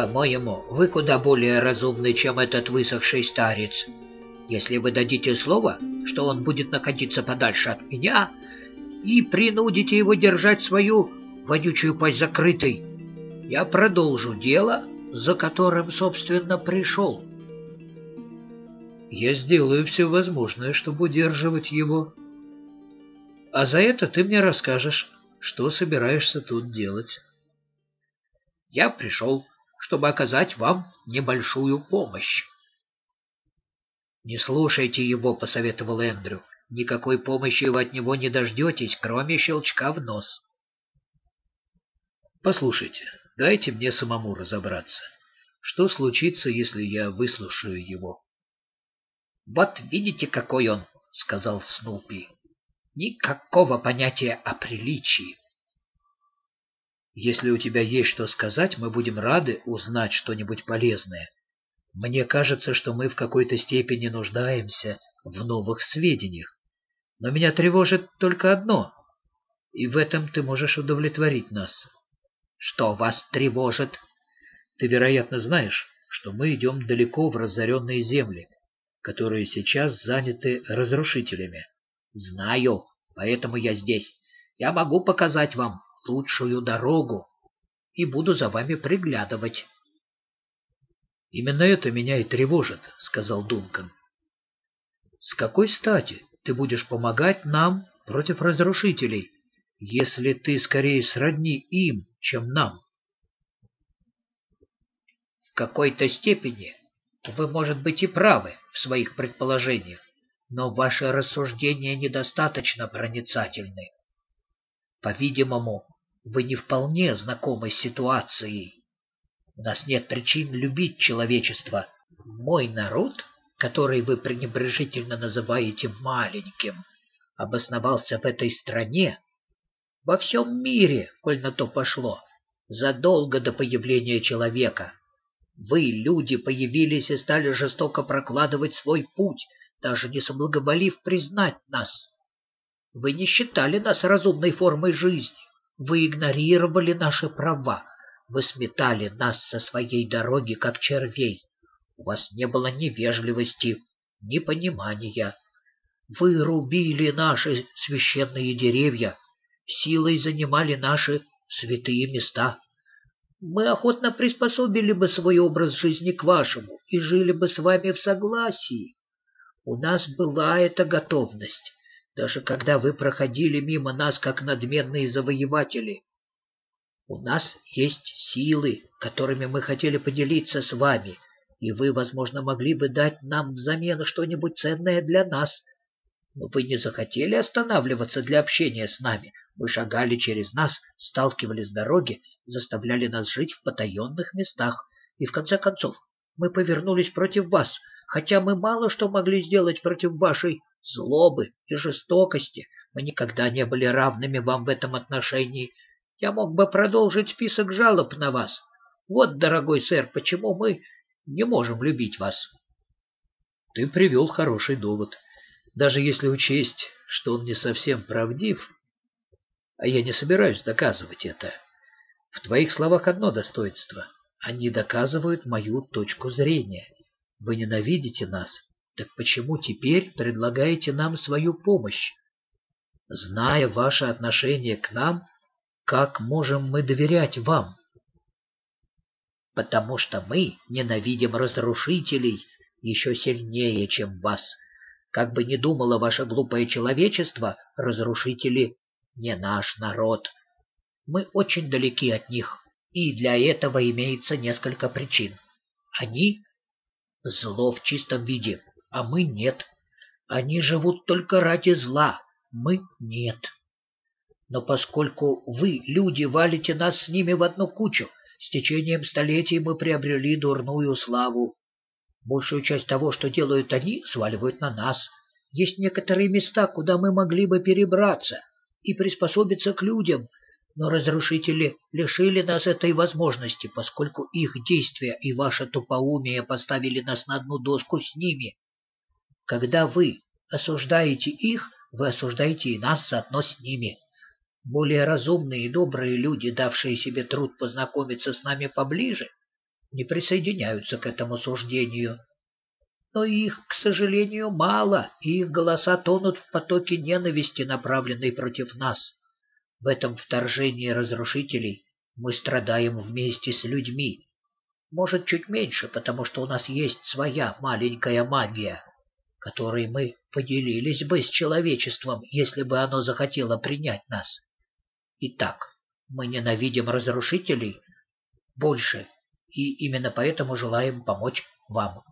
По-моему, вы куда более разумны, чем этот высохший старец. Если вы дадите слово, что он будет находиться подальше от меня, и принудите его держать свою вонючую пасть закрытой, я продолжу дело, за которым, собственно, пришел. Я сделаю все возможное, чтобы удерживать его. А за это ты мне расскажешь, что собираешься тут делать. Я пришел, чтобы оказать вам небольшую помощь. «Не слушайте его», — посоветовал Эндрю. «Никакой помощи вы от него не дождетесь, кроме щелчка в нос». «Послушайте, дайте мне самому разобраться. Что случится, если я выслушаю его?» «Вот видите, какой он», — сказал Снупи. «Никакого понятия о приличии. Если у тебя есть что сказать, мы будем рады узнать что-нибудь полезное. Мне кажется, что мы в какой-то степени нуждаемся в новых сведениях. Но меня тревожит только одно, и в этом ты можешь удовлетворить нас. Что вас тревожит? Ты, вероятно, знаешь, что мы идем далеко в разоренные земли, которые сейчас заняты разрушителями. Знаю, поэтому я здесь. Я могу показать вам лучшую дорогу и буду за вами приглядывать. Именно это меня и тревожит, сказал Дункан. С какой стати ты будешь помогать нам против разрушителей, если ты скорее сродни им, чем нам? В какой-то степени вы, может быть, и правы в своих предположениях, но ваши рассуждения недостаточно проницательны. По-видимому, вы не вполне знакомы с ситуацией. У нас нет причин любить человечество. Мой народ, который вы пренебрежительно называете маленьким, обосновался в этой стране, во всем мире, коль на то пошло, задолго до появления человека. Вы, люди, появились и стали жестоко прокладывать свой путь, даже не соблаговолив признать нас. Вы не считали нас разумной формой жизни. Вы игнорировали наши права. Вы сметали нас со своей дороги, как червей. У вас не было ни вежливости, ни понимания. Вы рубили наши священные деревья, силой занимали наши святые места. Мы охотно приспособили бы свой образ жизни к вашему и жили бы с вами в согласии. У нас была эта готовность даже когда вы проходили мимо нас, как надменные завоеватели. У нас есть силы, которыми мы хотели поделиться с вами, и вы, возможно, могли бы дать нам взамен что-нибудь ценное для нас. Но вы не захотели останавливаться для общения с нами. Вы шагали через нас, сталкивались с дороги, заставляли нас жить в потаенных местах, и, в конце концов, мы повернулись против вас, хотя мы мало что могли сделать против вашей злобы и жестокости. Мы никогда не были равными вам в этом отношении. Я мог бы продолжить список жалоб на вас. Вот, дорогой сэр, почему мы не можем любить вас. Ты привел хороший довод. Даже если учесть, что он не совсем правдив, а я не собираюсь доказывать это. В твоих словах одно достоинство. Они доказывают мою точку зрения. Вы ненавидите нас, так почему теперь предлагаете нам свою помощь? Зная ваше отношение к нам, как можем мы доверять вам? Потому что мы ненавидим разрушителей еще сильнее, чем вас. Как бы ни думало ваше глупое человечество, разрушители не наш народ. Мы очень далеки от них, и для этого имеется несколько причин. Они — зло в чистом виде, а мы нет. Они живут только ради зла, мы нет. Но поскольку вы, люди, валите нас с ними в одну кучу, с течением столетий мы приобрели дурную славу. Большую часть того, что делают они, сваливают на нас. Есть некоторые места, куда мы могли бы перебраться и приспособиться к людям, но разрушители лишили нас этой возможности, поскольку их действия и ваше тупоумие поставили нас на одну доску с ними. Когда вы осуждаете их, вы осуждаете и нас заодно с ними. Более разумные и добрые люди, давшие себе труд познакомиться с нами поближе, не присоединяются к этому суждению. Но их, к сожалению, мало, и их голоса тонут в потоке ненависти, направленной против нас. В этом вторжении разрушителей мы страдаем вместе с людьми. Может, чуть меньше, потому что у нас есть своя маленькая магия, которой мы поделились бы с человечеством, если бы оно захотело принять нас. Итак, мы ненавидим разрушителей больше, и именно поэтому желаем помочь вам.